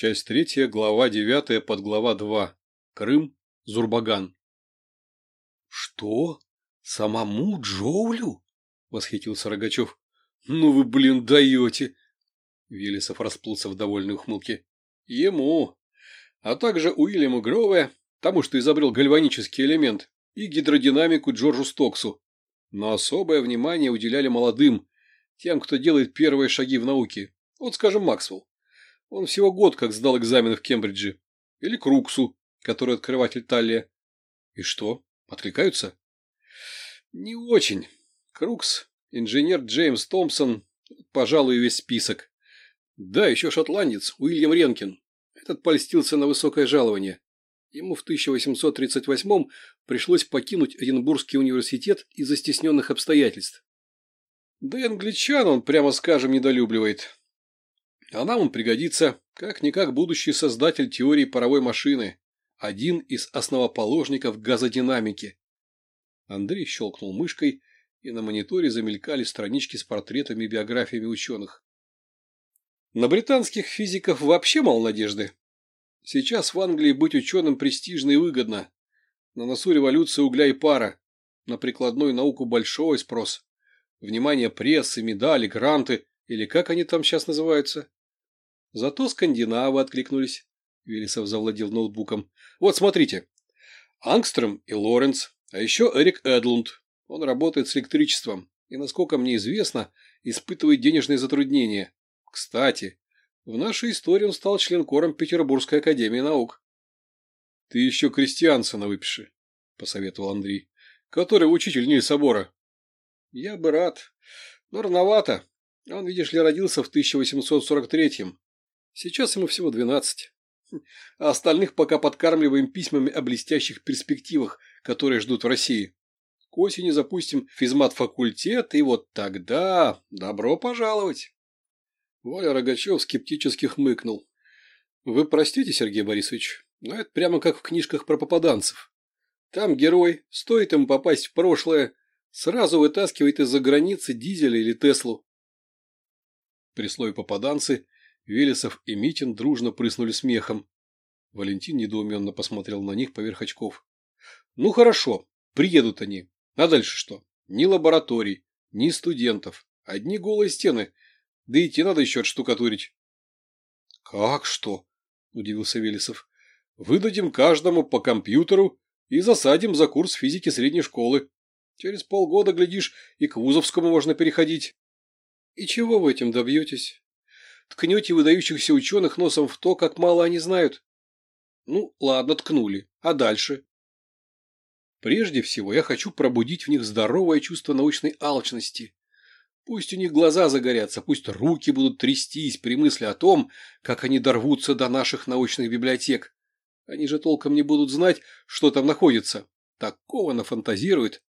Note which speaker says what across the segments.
Speaker 1: Часть третья, глава девятая, подглава два. Крым, Зурбаган.
Speaker 2: «Что? Самому Джоулю?» — восхитился Рогачев.
Speaker 1: «Ну вы, блин, даете!» Велесов расплылся в довольной ухмылке. «Ему, а также Уильяму Грове, тому, что изобрел гальванический элемент, и гидродинамику Джорджу Стоксу. Но особое внимание уделяли молодым, тем, кто делает первые шаги в науке. Вот, скажем, Максвелл. Он всего год как сдал экзамены в Кембридже. Или Круксу, который открыватель Таллия. И что, откликаются? Не очень. Крукс, инженер Джеймс Томпсон, пожалуй, весь список. Да, еще шотландец Уильям Ренкин. Этот польстился на высокое жалование. Ему в 1838 пришлось покинуть Эдинбургский университет из-за стесненных обстоятельств. Да и англичан он, прямо скажем, недолюбливает. А нам он пригодится, как-никак будущий создатель теории паровой машины, один из основоположников газодинамики. Андрей щелкнул мышкой, и на мониторе замелькали странички с портретами и биографиями ученых. На британских физиков вообще мало надежды. Сейчас в Англии быть ученым престижно и выгодно. На носу революция угля и пара. На прикладную науку большой спрос. Внимание прессы, медали, гранты, или как они там сейчас называются. Зато скандинавы откликнулись. Велесов завладел ноутбуком. Вот смотрите. Ангстрем и Лоренц, а еще Эрик Эдлунд. Он работает с электричеством и, насколько мне известно, испытывает денежные затруднения. Кстати, в нашей истории он стал членкором Петербургской академии наук. — Ты еще крестьянцина выпиши, — посоветовал Андрей, — который учитель Нильсобора. — Я бы рад, но рановато. Он, видишь ли, родился в 1843-м. Сейчас ему всего двенадцать. А остальных пока подкармливаем письмами о блестящих перспективах, которые ждут в России. К осени запустим физмат-факультет, и вот тогда добро пожаловать. Воля Рогачев скептически хмыкнул. Вы простите, Сергей Борисович, но это прямо как в книжках про попаданцев. Там герой, стоит ему попасть в прошлое, сразу вытаскивает из-за границы дизеля или Теслу. При слове «попаданцы» Велесов и Митин дружно прыснули смехом. Валентин недоуменно посмотрел на них поверх очков. «Ну хорошо, приедут они. А дальше что? Ни лабораторий, ни студентов. Одни голые стены – да идти надо еще отштукатурить. — Как что? — удивился Велесов. — Выдадим каждому по компьютеру и засадим за курс физики средней школы. Через полгода, глядишь, и к Вузовскому можно переходить. — И чего вы этим добьетесь? Ткнете выдающихся ученых носом в то, как мало они знают? Ну, ладно, ткнули. А дальше? Прежде всего, я хочу пробудить в них здоровое чувство научной алчности Пусть у них глаза загорятся, пусть руки будут трястись при мысли о том, как они дорвутся до наших научных библиотек. Они же толком не будут знать, что там находится. Такого нафантазируют.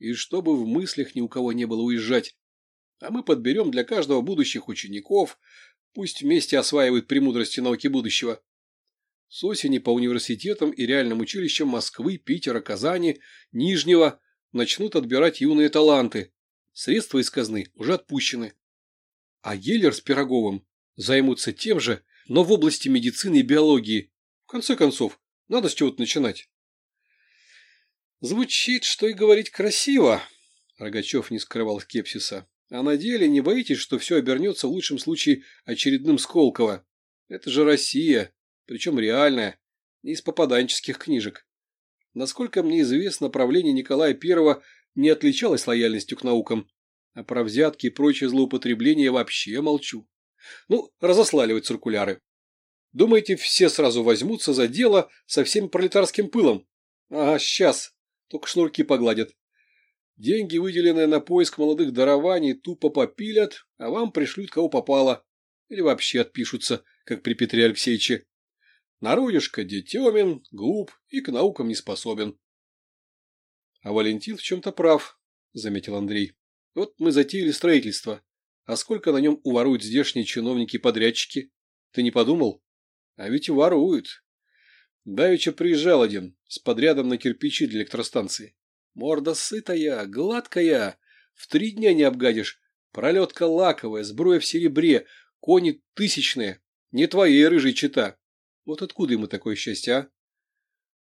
Speaker 1: И чтобы в мыслях ни у кого не было уезжать. А мы подберем для каждого будущих учеников, пусть вместе осваивают премудрости науки будущего. С осени по университетам и реальным училищам Москвы, Питера, Казани, Нижнего начнут отбирать юные таланты, Средства из казны уже отпущены. А Геллер с Пироговым займутся тем же, но в области медицины и биологии. В конце концов, надо с чего-то начинать. Звучит, что и говорить красиво. Рогачев не скрывал скепсиса. А на деле не боитесь, что все обернется в лучшем случае очередным Сколково? Это же Россия, причем реальная, не из попаданческих книжек. Насколько мне известно, правление Николая Первого не отличалась лояльностью к наукам, а про взятки и прочие злоупотребления вообще молчу. Ну, разослали вы циркуляры. Думаете, все сразу возьмутся за дело со всем пролетарским пылом? Ага, сейчас. Только шнурки погладят. Деньги, выделенные на поиск молодых дарований, тупо попилят, а вам пришлют кого попало. Или вообще отпишутся, как при Петре Алексеевиче. Народишко детемен, глуп и к наукам не способен. А Валентин в чем-то прав, заметил Андрей. Вот мы затеяли строительство. А сколько на нем уворуют здешние чиновники-подрядчики? Ты не подумал? А ведь воруют. Давеча приезжал один с подрядом на кирпичи для электростанции. Морда сытая, гладкая. В три дня не обгадишь. Пролетка лаковая, сбруя в серебре, кони тысячные. Не твоей рыжей чита. Вот откуда ему такое счастье, а?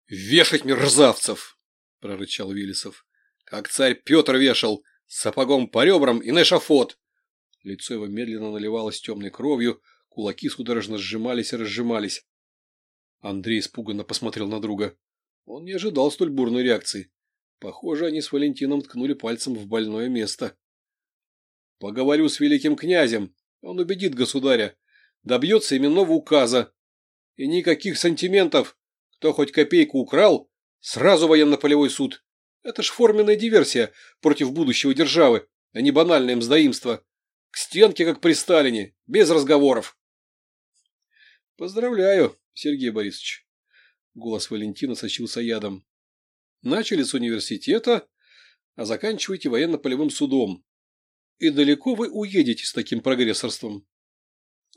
Speaker 1: «Вешать мерзавцев!» – прорычал Виллисов. «Как царь Петр вешал, сапогом по ребрам и на эшафот!» Лицо его медленно наливалось темной кровью, кулаки судорожно сжимались и разжимались. Андрей испуганно посмотрел на друга. Он не ожидал столь бурной реакции. Похоже, они с Валентином ткнули пальцем в больное место. «Поговорю с великим князем. Он убедит государя. Добьется именного указа. И никаких сантиментов. Кто хоть копейку украл, сразу военно-полевой суд. Это ж форменная диверсия против будущего державы, а не банальное мздоимство. К стенке, как при Сталине, без разговоров. Поздравляю, Сергей Борисович. Голос Валентина сочился ядом. Начали с университета, а заканчиваете военно-полевым судом. И далеко вы уедете с таким прогрессорством.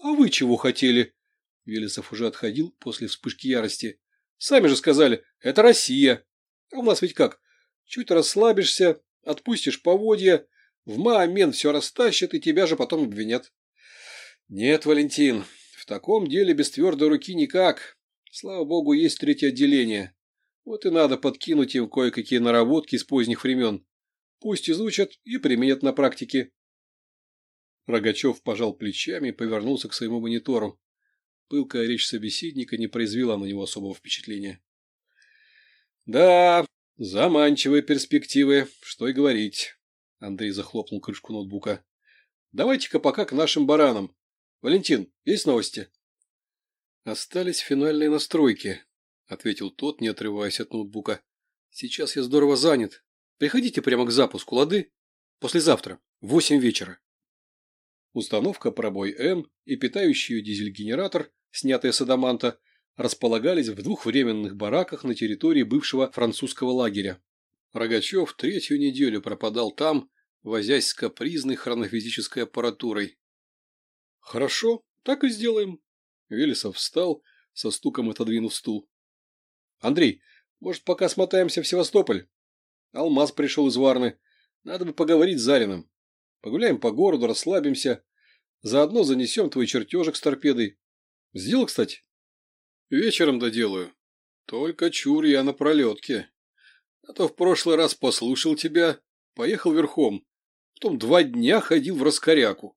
Speaker 1: А вы чего хотели? Велесов уже отходил после вспышки ярости. Сами же сказали, это Россия. А у нас ведь как? Чуть расслабишься, отпустишь поводья, в момент все растащат и тебя же потом обвинят. Нет, Валентин, в таком деле без твердой руки никак. Слава богу, есть третье отделение. Вот и надо подкинуть им кое-какие наработки из поздних времен. Пусть изучат и применят на практике. Рогачев пожал плечами и повернулся к своему монитору. Пылкая речь собеседника не произвела на него особого впечатления. «Да, заманчивые перспективы, что и говорить». Андрей захлопнул крышку ноутбука. «Давайте-ка пока к нашим баранам. Валентин, есть новости?» «Остались финальные настройки», — ответил тот, не отрываясь от ноутбука. «Сейчас я здорово занят. Приходите прямо к запуску, лады? Послезавтра, в восемь вечера». Установка пробой М и питающий дизель-генератор, снятые с адаманта, располагались в двух временных бараках на территории бывшего французского лагеря. Рогачев третью неделю пропадал там, возясь с капризной хронофизической аппаратурой. «Хорошо, так и сделаем». Велесов встал, со стуком отодвинув стул. «Андрей, может, пока смотаемся в Севастополь? Алмаз пришел из Варны. Надо бы поговорить с Зариным. Погуляем по городу, расслабимся. Заодно занесем твой чертежик с торпедой. Сделал, кстати?» «Вечером доделаю. Только чур я на пролетке. А то в прошлый раз послушал тебя, поехал верхом. Потом два дня ходил в раскоряку.